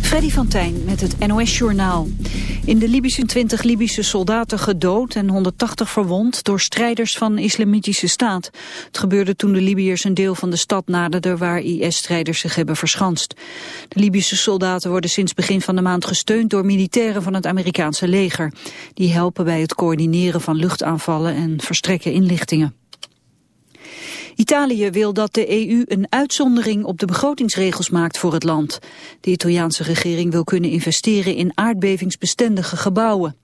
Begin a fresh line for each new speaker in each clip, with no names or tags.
Freddy van Tijn met het NOS-journaal. In de Libische 20 Libische soldaten gedood en 180 verwond door strijders van Islamitische Staat. Het gebeurde toen de Libiërs een deel van de stad naderden waar IS-strijders zich hebben verschanst. De Libische soldaten worden sinds begin van de maand gesteund door militairen van het Amerikaanse leger. Die helpen bij het coördineren van luchtaanvallen en verstrekken inlichtingen. Italië wil dat de EU een uitzondering op de begrotingsregels maakt voor het land. De Italiaanse regering wil kunnen investeren in aardbevingsbestendige gebouwen.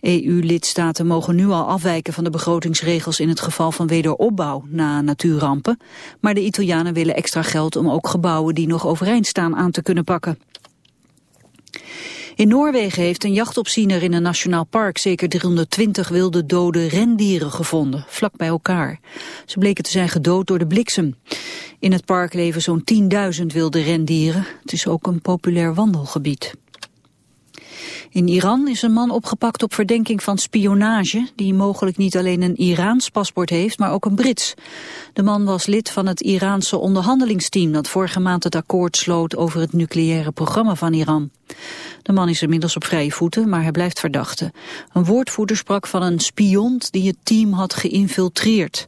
EU-lidstaten mogen nu al afwijken van de begrotingsregels in het geval van wederopbouw na natuurrampen. Maar de Italianen willen extra geld om ook gebouwen die nog overeind staan aan te kunnen pakken. In Noorwegen heeft een jachtopziener in een nationaal park zeker 320 wilde dode rendieren gevonden, vlak bij elkaar. Ze bleken te zijn gedood door de bliksem. In het park leven zo'n 10.000 wilde rendieren. Het is ook een populair wandelgebied. In Iran is een man opgepakt op verdenking van spionage... die mogelijk niet alleen een Iraans paspoort heeft, maar ook een Brits. De man was lid van het Iraanse onderhandelingsteam... dat vorige maand het akkoord sloot over het nucleaire programma van Iran. De man is inmiddels op vrije voeten, maar hij blijft verdachte. Een woordvoerder sprak van een spiont die het team had geïnfiltreerd.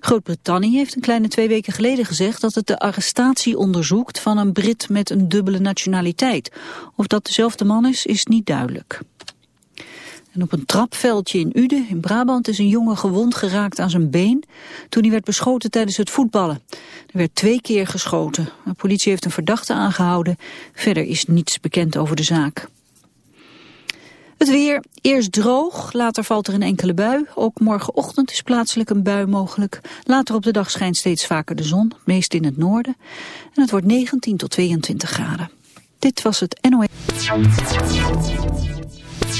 Groot-Brittannië heeft een kleine twee weken geleden gezegd dat het de arrestatie onderzoekt van een Brit met een dubbele nationaliteit. Of dat dezelfde man is, is niet duidelijk. Op een trapveldje in Uden in Brabant is een jongen gewond geraakt aan zijn been toen hij werd beschoten tijdens het voetballen. Er werd twee keer geschoten. De politie heeft een verdachte aangehouden. Verder is niets bekend over de zaak. Het weer, eerst droog, later valt er een enkele bui. Ook morgenochtend is plaatselijk een bui mogelijk. Later op de dag schijnt steeds vaker de zon, meest in het noorden. En het wordt 19 tot 22 graden. Dit was het NOS.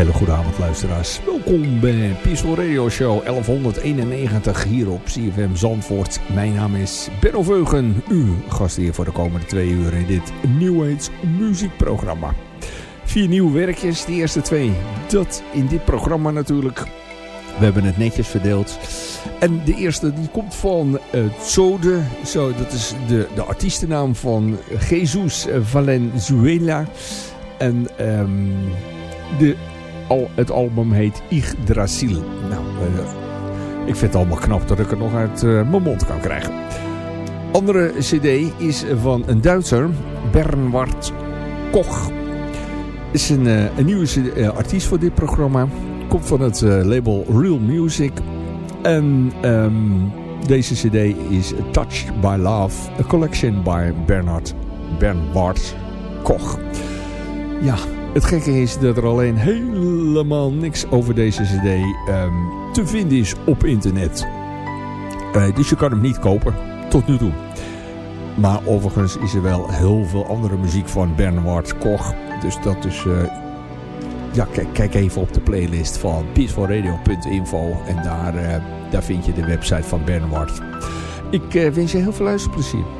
Hele goede avond luisteraars. Welkom bij Peaceful Radio Show 1191 hier op CFM Zandvoort. Mijn naam is Benno Veugen, uw hier voor de komende twee uur in dit New muziekprogramma. Vier nieuwe werkjes, de eerste twee, dat in dit programma natuurlijk. We hebben het netjes verdeeld. En de eerste die komt van uh, Zode, Zo, dat is de, de artiestennaam van Jesus Valenzuela. En um, de al, het album heet Yggdrasil. Nou, uh, ik vind het allemaal knap dat ik het nog uit uh, mijn mond kan krijgen. Andere cd is van een Duitser, Bernward Koch. Is een, uh, een nieuwe artiest voor dit programma. Komt van het label Real Music. En um, deze cd is Touched by Love, a collection by Bernard Bernward Koch. Ja, het gekke is dat er alleen helemaal niks over deze cd um, te vinden is op internet. Uh, dus je kan hem niet kopen, tot nu toe. Maar overigens is er wel heel veel andere muziek van Bernard Koch. Dus dat is... Uh, ja, kijk, even op de playlist van peacefulradio.info. En daar, uh, daar vind je de website van Bernard. Ik wens je heel veel luisterplezier.